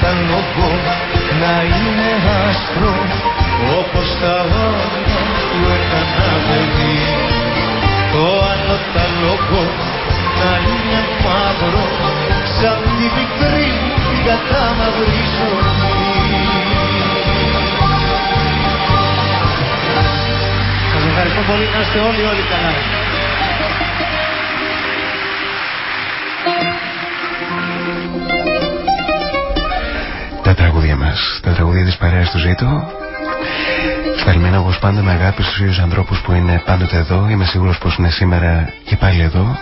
τα λόγο να είναι άσπρο όπως τα όρια που έκανα παιδί το άλλο τα λόγο να είναι μαύρο σαν τη μικρή μου την κατάμαυρη ζωή. Σας ευχαριστώ πολύ. Να είστε όλοι όλοι καλά. Τα τραγούδια της παρέας του Ζήτου Σταλμένα όπως πάντα με αγάπη στους ίδιους ανθρώπους που είναι πάντοτε εδώ. Είμαι σίγουρος πως είναι σήμερα και πάλι εδώ.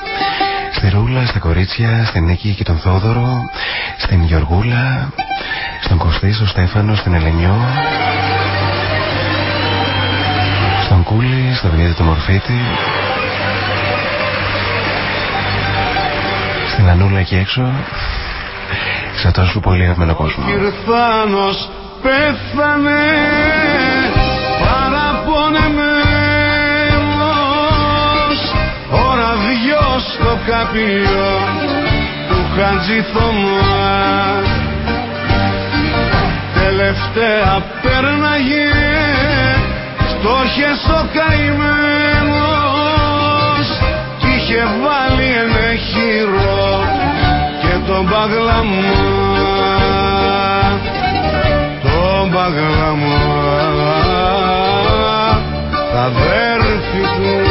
Στη Ρούλα, στα κορίτσια, στην Νίκη και τον Θόδωρο Στην Γιωργούλα, στον Κωστή, στον Στέφανο, στην Ελενιό Στον Κούλη, στον Βιέτη του Μορφίτη Στην Ανούλα εκεί έξω σε τόσο πολύ αγαπημένο κόσμο. Κυρθάνος πέθανε παραπονεμένος ώρα δυο στο καπίο του Χατζηθωμά τελευταία πέρναγε στο χέρι ο καημένος κι είχε βάλει ένα χειρό και τον παγλαμά τον παγλαμά τα αδέρφη του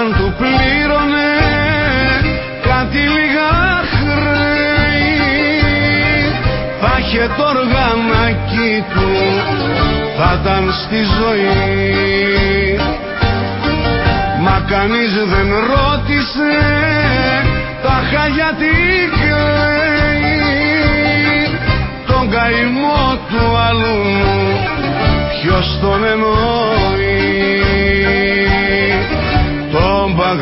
Κάποιος αν του πλήρωνε κάτι λίγα χρέη θα είχε το οργανάκι του θα ήταν στη ζωή. Μα κανείς δεν ρώτησε τα γιατί κλαίει τον καημό του άλλου ποιος τον εννοεί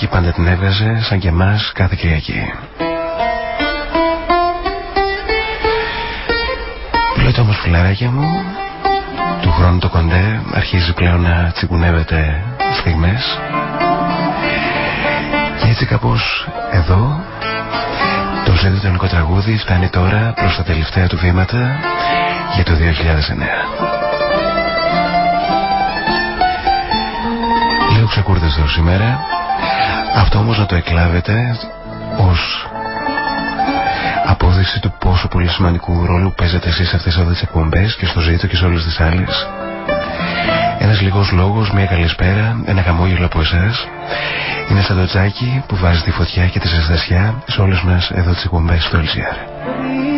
με ένα μπουζουκάκι πάντα την έβγαζε σαν και εμάς κάθε Κυριακή. Λέτε όμως φιλαράκια μου, του χρόνου το κοντέ αρχίζει πλέον να τσιγκουνεύεται στιγμές και έτσι κάπως εδώ το ζέντο τελικό τραγούδι φτάνει τώρα προς τα τελευταία του βήματα για το 2009. Λίγο ξεκούρδιστο σήμερα Αυτό όμως να το εκλάβετε Ως απόδειξη του πόσο πολύ σημαντικού ρόλου παίζετε εσείς αυτές εδώ τις εκπομπές Και στο ζήτο και σε όλες τις άλλες. Ένας λίγος λόγος, μια καλησπέρα, ένα χαμόγελο από εσάς. Είναι σαν το τζάκι που βάζει τη φωτιά και τη ζεστασιά Σε όλες μας εδώ τις εκπομπές στο LCR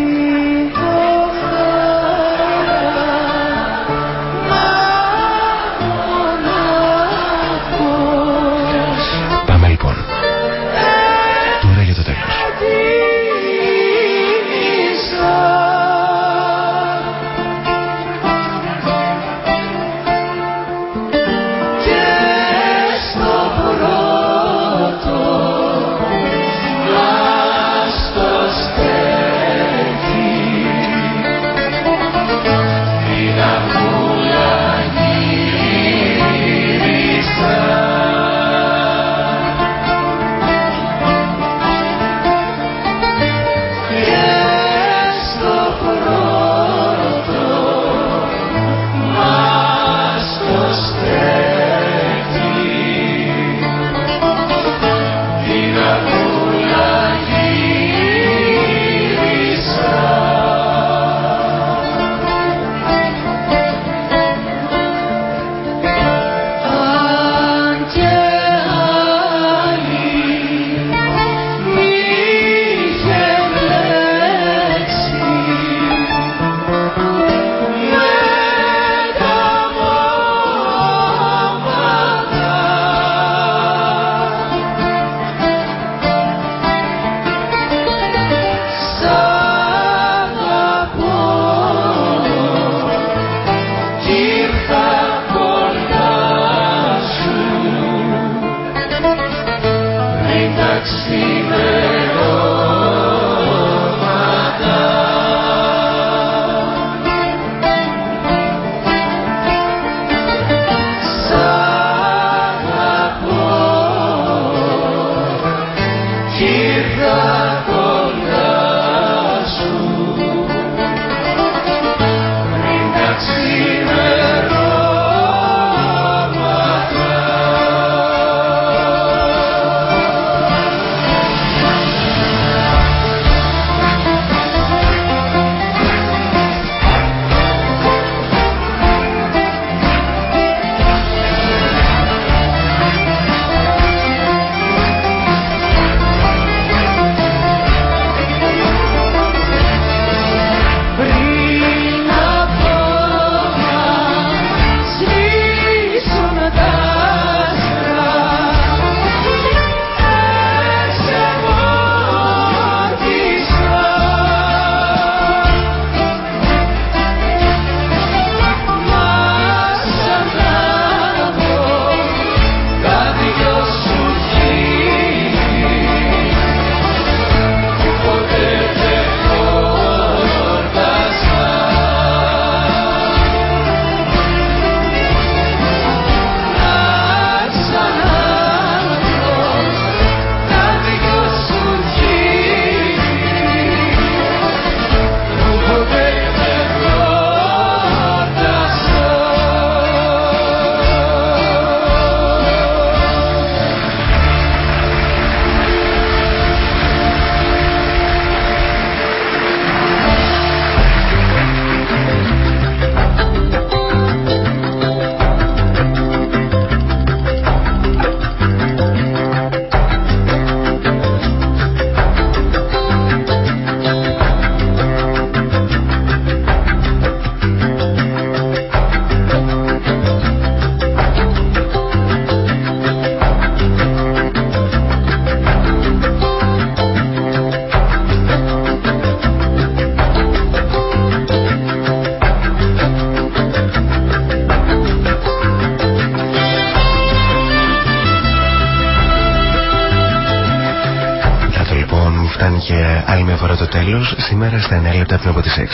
σήμερα στα 9 λεπτά πριν από τις 6.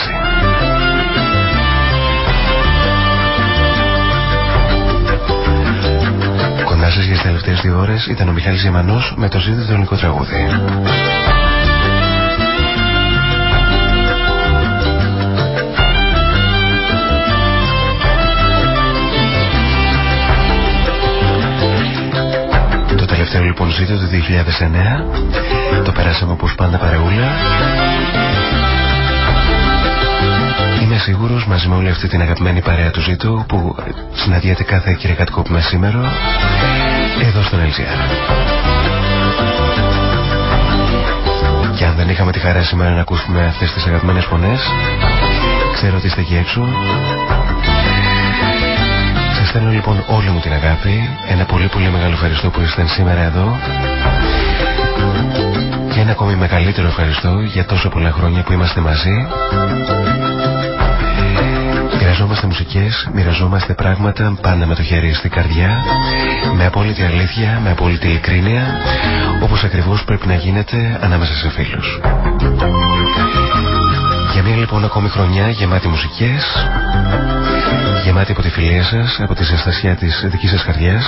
Κοντά σας για τις τελευταίες δύο ώρες ήταν ο Μιχάλης Γεμανός με το ζήτητο ελληνικό τραγούδι. Τελευταίο λοιπόν ζήτητο του 2009 το περάσαμε όπως πάντα παρεούλα. Σίγουρος μαζί με όλη αυτή την αγαπημένη παρέα του Ζήτου που συναντιέται κάθε κυριακάτικο που σήμερα εδώ στον LGR. Και αν δεν είχαμε τη χαρά σήμερα να ακούσουμε αυτές τις αγαπημένες φωνές ξέρω ότι είστε εκεί έξω. Σας στέλνω λοιπόν όλη μου την αγάπη. Ένα πολύ πολύ μεγάλο ευχαριστώ που είστε σήμερα εδώ. Και ένα ακόμη μεγαλύτερο ευχαριστώ για τόσο πολλά χρόνια που είμαστε μαζί. Μοιραζόμαστε μουσικές, μοιραζόμαστε πράγματα πάντα με το χέρι στην καρδιά, με απόλυτη αλήθεια, με απόλυτη ειλικρίνεια, όπως ακριβώς πρέπει να γίνεται ανάμεσα σε φίλους. Για μια λοιπόν ακόμη χρονιά γεμάτη μουσικές, γεμάτη από τη φιλία σας, από τη ζεστασιά της δικής σας καρδιάς,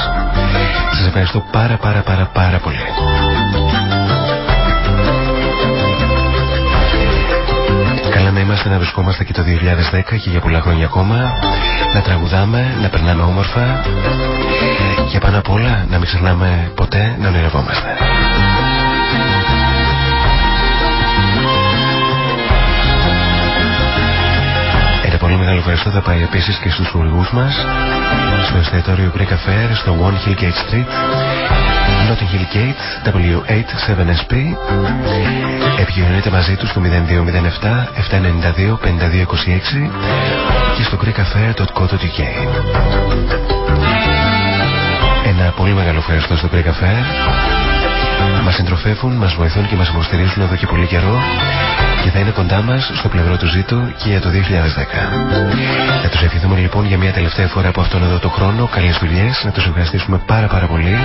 σας ευχαριστώ πάρα πάρα πάρα πάρα πολύ. να είμαστε να βρισκόμαστε και το 2010 και για πολλά χρόνια ακόμα να τραγουδάμε, να περνάμε όμορφα και πάνω απ' όλα να μην ξεχνάμε ποτέ να ονειρευόμαστε. Μεγάλο ευχαριστώ θα πάει επίσης και στους χορηγούς μας. Στο εστιατόριο Greek Affair στο One Hill Gate Street. Notting Hill Gate W87SP Επικοινωνείτε μαζί τους στο 0207 792 5226 και στο greekaffair.co.uk Ένα πολύ μεγάλο ευχαριστώ στο Greek Affair Μας συντροφεύουν, μας βοηθούν και μας υποστηρίζουν εδώ και πολύ καιρό και θα είναι κοντά μας στο πλευρό του ζήτου και για το 2010. Θα τους ευχηθούμε λοιπόν για μια τελευταία φορά από αυτόν εδώ το χρόνο καλές δουλειές, να τους ευχαριστήσουμε πάρα πάρα πολύ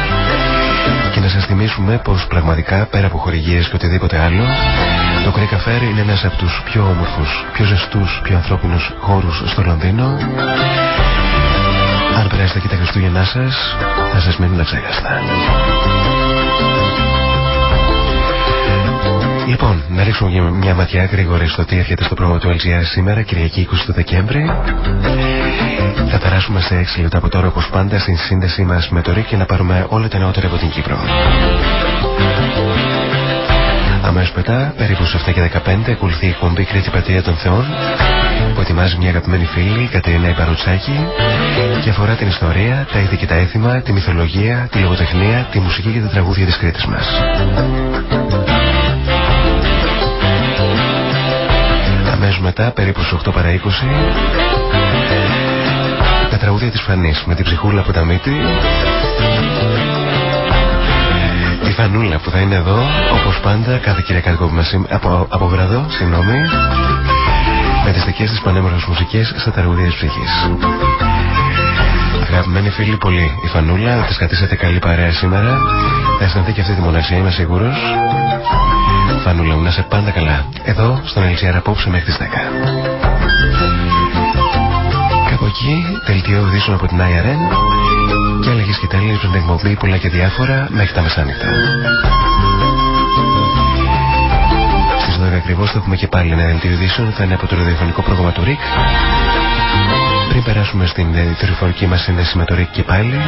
και να σας θυμίσουμε πως πραγματικά πέρα από χορηγίες και οτιδήποτε άλλο το Greek Affair είναι ένας από τους πιο όμορφους, πιο ζεστούς, πιο ανθρώπινους χώρους στο Λονδίνο αν περάσετε και τα Χριστούγεννά σας θα σας μείνουν αξέχαστα. Λοιπόν, να ρίξουμε μια ματιά γρήγορη στο τι έρχεται στο πρόγραμμα του LGR σήμερα, Κυριακή 20 του Δεκέμβρη. Θα περάσουμε σε 6 λεπτά από τώρα, όπως πάντα, στην σύνδεσή μας με το ΡΙΚ και να πάρουμε όλα τα νεότερα από την Κύπρο. Αμέσως μετά, περίπου στι 7 και 15, ακολουθεί η εκπομπή Κρήτη Πατρία των Θεών που ετοιμάζει μια αγαπημένη φίλη, η Κατερίνα Ιπαρουτσάκη και αφορά την ιστορία, τα είδη και τα έθιμα, τη μυθολογία, τη λογοτεχνία, τη μουσική και τα τραγούδια της Κρήτης μας. Αμέσως μετά, περίπου στις 8 παρά 20, τα τραγούδια της Φανής με την ψυχούλα από τα μύτη, η Φανούλα που θα είναι εδώ, όπως πάντα, κάθε Κυριακάτικο από, από βραδό, συγγνώμη, με τις δικές της πανέμορφες μουσικές στα τραγούδια της ψυχής. Αγαπημένοι φίλοι, πολύ η Φανούλα, θα της κρατήσετε καλή παρέα σήμερα. Θα αισθανθεί και αυτή τη μοναξιά, είμαι σίγουρος. Φανούλα μου, να σε πάντα καλά. Εδώ, στον Ελσιάρα απόψε μέχρι τις 10. Κάπου εκεί, δελτίο ειδήσεων από την IRN και έλεγε και τέλειες με την εκπομπή πολλά και διάφορα μέχρι τα μεσάνυχτα. Στις 12 ακριβώς θα έχουμε και πάλι ένα δελτίο ειδήσεων, θα είναι από το ραδιοφωνικό πρόγραμμα του ΡΙΚ. Πριν περάσουμε στην δορυφορική μας σύνδεση με το ΡΙΚ και πάλι,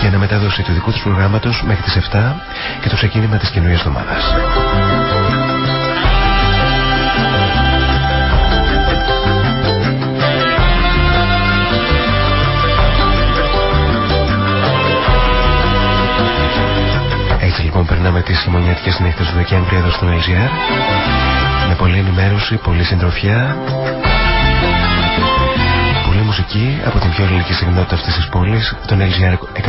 για να μεταδώσει του δικού του προγράμματος μέχρι τις 7 και το ξεκίνημα της καινούριας εβδομάδας. Έτσι λοιπόν περνάμε τις χειμωνιάτικες νύχτες του Δεκέμβρη εδώ στο LGR με πολλή ενημέρωση, πολλή συντροφιά μουσική από την πιο ελληνική συγνότητα αυτής της πόλης, τον LGR 103,3.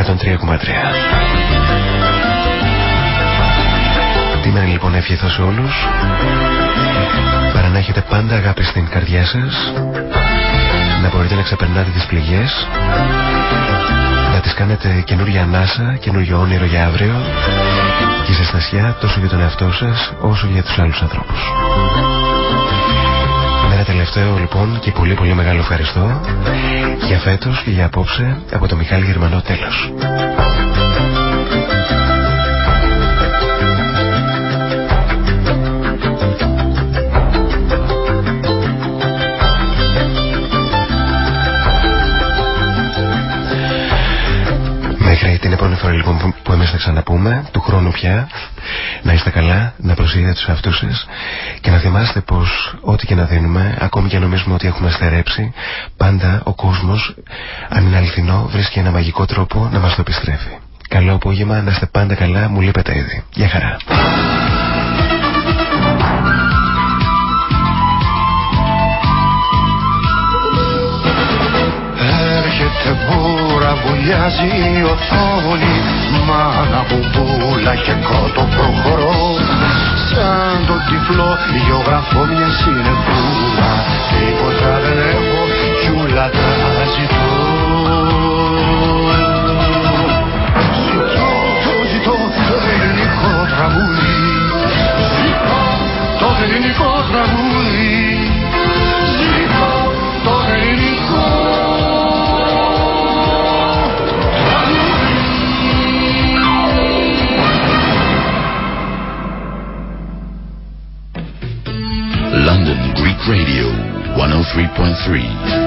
Τι μέρα λοιπόν ευχηθώ σε όλους, παρά να έχετε πάντα αγάπη στην καρδιά σας, να μπορείτε να ξεπερνάτε τις πληγές, να τις κάνετε καινούργια ανάσα, καινούργιο όνειρο για αύριο και ζεστασιά τόσο για τον εαυτό σας όσο για τους άλλους ανθρώπους. Ένα τελευταίο λοιπόν και πολύ πολύ μεγάλο ευχαριστώ για φέτος και για απόψε από το Μιχάλη Γερμανό τέλος. Μέχρι την επόμενη φορά λοιπόν που εμείς θα ξαναπούμε, του χρόνου πια, να είστε καλά, να προσέχετε τους εαυτούς σας και να θυμάστε πως ό,τι και να δίνουμε, ακόμη και νομίζουμε ότι έχουμε στερέψει, πάντα ο κόσμος, αν είναι αληθινό, βρίσκει ένα μαγικό τρόπο να μας το επιστρέφει. Καλό απόγευμα, να είστε πάντα καλά, μου λείπετε ήδη. Γεια χαρά. Έρχεται μπούρα, βουλιάζει η οθόνη Μάνα μπουμπούλα και κότο προχωρώ Σαν το τυφλό γεωγραφώ μια συνεπούλα Τίποτα δεν έχω κι ούλα τα ζητώ. Ζητώ, το ζητώ το ελληνικό τραγούδι. Ζητώ το ελληνικό τραγούδι 103.3.